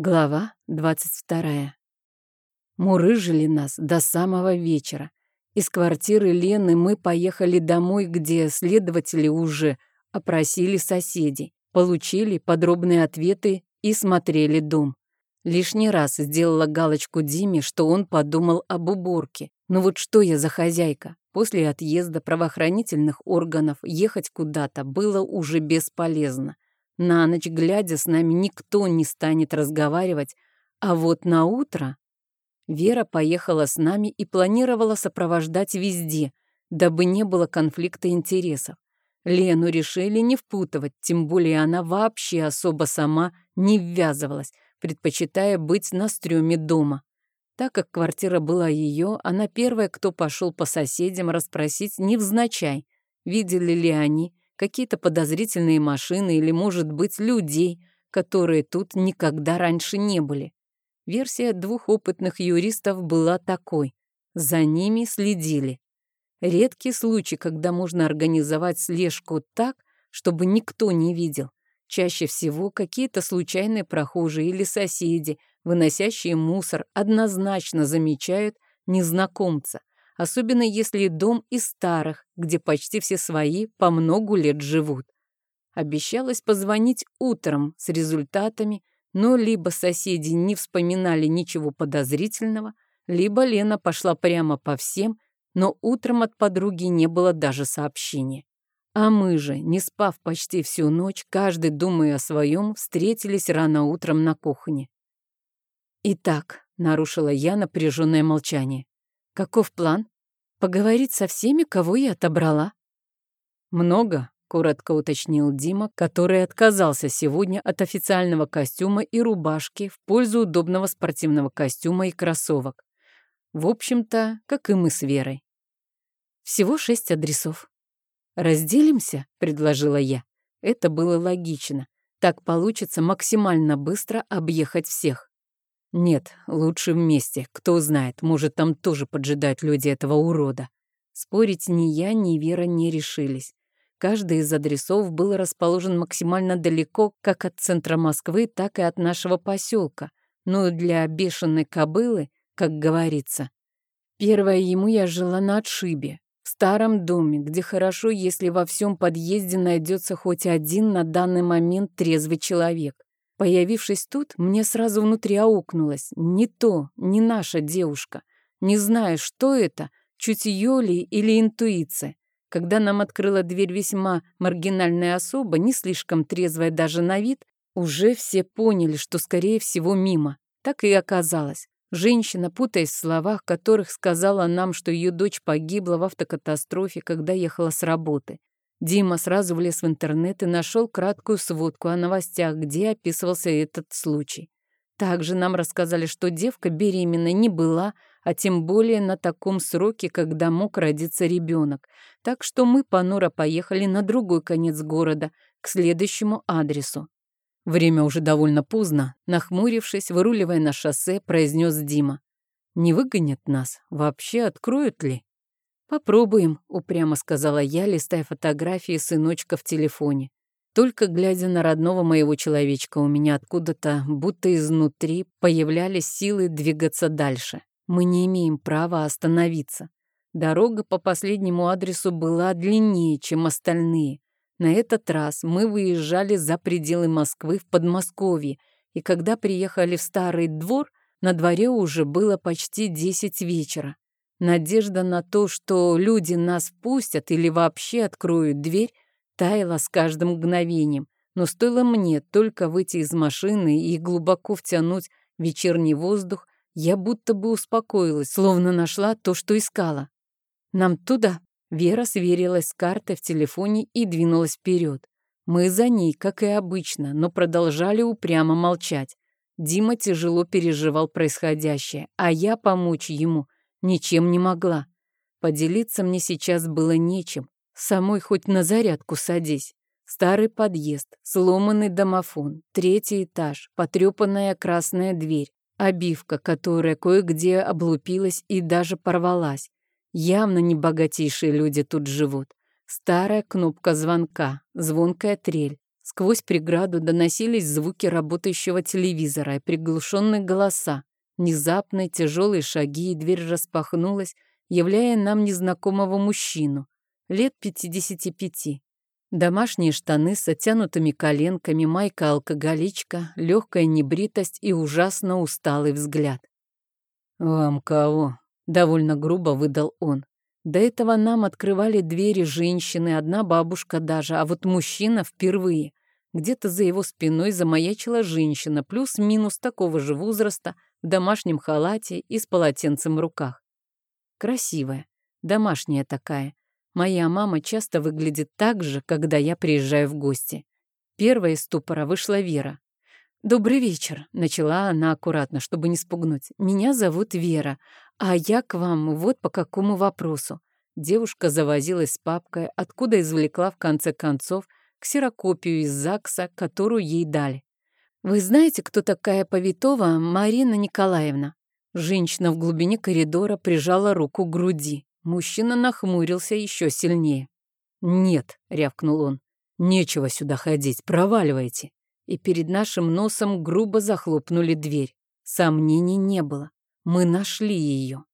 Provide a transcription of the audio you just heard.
Глава 22. Мурыжили нас до самого вечера. Из квартиры Лены мы поехали домой, где следователи уже опросили соседей, получили подробные ответы и смотрели дом. Лишний раз сделала галочку Диме, что он подумал об уборке. Ну вот что я за хозяйка? После отъезда правоохранительных органов ехать куда-то было уже бесполезно. На ночь глядя с нами никто не станет разговаривать, а вот на утро Вера поехала с нами и планировала сопровождать везде, дабы не было конфликта интересов. Лену решили не впутывать, тем более она вообще особо сама не ввязывалась, предпочитая быть на стреме дома. Так как квартира была ее, она первая, кто пошел по соседям расспросить невзначай, видели ли они, какие-то подозрительные машины или, может быть, людей, которые тут никогда раньше не были. Версия двух опытных юристов была такой. За ними следили. Редкий случай, когда можно организовать слежку так, чтобы никто не видел. Чаще всего какие-то случайные прохожие или соседи, выносящие мусор, однозначно замечают незнакомца, особенно если дом из старых, где почти все свои по многу лет живут. Обещалось позвонить утром с результатами, но либо соседи не вспоминали ничего подозрительного, либо Лена пошла прямо по всем, но утром от подруги не было даже сообщения. А мы же, не спав почти всю ночь, каждый думая о своем, встретились рано утром на кухне. «Итак», — нарушила я напряженное молчание, Каков план? Поговорить со всеми, кого я отобрала? Много, коротко уточнил Дима, который отказался сегодня от официального костюма и рубашки в пользу удобного спортивного костюма и кроссовок. В общем-то, как и мы с Верой. Всего шесть адресов. «Разделимся?» — предложила я. Это было логично. Так получится максимально быстро объехать всех. Нет, лучше вместе. Кто знает, может, там тоже поджидают люди этого урода. Спорить ни я, ни Вера не решились. Каждый из адресов был расположен максимально далеко как от центра Москвы, так и от нашего поселка. Но для бешеной кобылы, как говорится. Первое ему я жила на отшибе, в старом доме, где хорошо, если во всем подъезде найдется хоть один на данный момент трезвый человек. Появившись тут, мне сразу внутри аукнулось. Не то, не наша девушка. Не знаю, что это, чутье ли или интуиция. Когда нам открыла дверь весьма маргинальная особа, не слишком трезвая даже на вид, уже все поняли, что, скорее всего, мимо. Так и оказалось. Женщина, путаясь в словах, которых сказала нам, что ее дочь погибла в автокатастрофе, когда ехала с работы. Дима сразу влез в интернет и нашел краткую сводку о новостях, где описывался этот случай. Также нам рассказали, что девка беременна не была, а тем более на таком сроке, когда мог родиться ребенок. Так что мы понуро поехали на другой конец города, к следующему адресу. Время уже довольно поздно. Нахмурившись, выруливая на шоссе, произнес Дима. «Не выгонят нас? Вообще откроют ли?» «Попробуем», — упрямо сказала я, листая фотографии сыночка в телефоне. Только глядя на родного моего человечка, у меня откуда-то, будто изнутри, появлялись силы двигаться дальше. Мы не имеем права остановиться. Дорога по последнему адресу была длиннее, чем остальные. На этот раз мы выезжали за пределы Москвы в Подмосковье, и когда приехали в старый двор, на дворе уже было почти десять вечера. Надежда на то, что люди нас впустят или вообще откроют дверь, таяла с каждым мгновением. Но стоило мне только выйти из машины и глубоко втянуть вечерний воздух, я будто бы успокоилась, словно нашла то, что искала. «Нам туда?» Вера сверилась с картой в телефоне и двинулась вперед. Мы за ней, как и обычно, но продолжали упрямо молчать. Дима тяжело переживал происходящее, а я помочь ему – ничем не могла. Поделиться мне сейчас было нечем. Самой хоть на зарядку садись. Старый подъезд, сломанный домофон, третий этаж, потрепанная красная дверь, обивка, которая кое-где облупилась и даже порвалась. Явно не богатейшие люди тут живут. Старая кнопка звонка, звонкая трель, Сквозь преграду доносились звуки работающего телевизора и приглушенные голоса. Внезапные тяжелые шаги, и дверь распахнулась, являя нам незнакомого мужчину, лет 55. Домашние штаны с оттянутыми коленками, майка-алкоголичка, легкая небритость и ужасно усталый взгляд. «Вам кого?» — довольно грубо выдал он. До этого нам открывали двери женщины, одна бабушка даже, а вот мужчина впервые. Где-то за его спиной замаячила женщина, плюс-минус такого же возраста, в домашнем халате и с полотенцем в руках. Красивая, домашняя такая. Моя мама часто выглядит так же, когда я приезжаю в гости. Первая из ступора вышла Вера. «Добрый вечер», — начала она аккуратно, чтобы не спугнуть. «Меня зовут Вера, а я к вам вот по какому вопросу». Девушка завозилась с папкой, откуда извлекла в конце концов ксерокопию из ЗАГСа, которую ей дали. «Вы знаете, кто такая Повитова Марина Николаевна?» Женщина в глубине коридора прижала руку к груди. Мужчина нахмурился еще сильнее. «Нет», — рявкнул он, — «нечего сюда ходить, проваливайте». И перед нашим носом грубо захлопнули дверь. Сомнений не было. Мы нашли ее.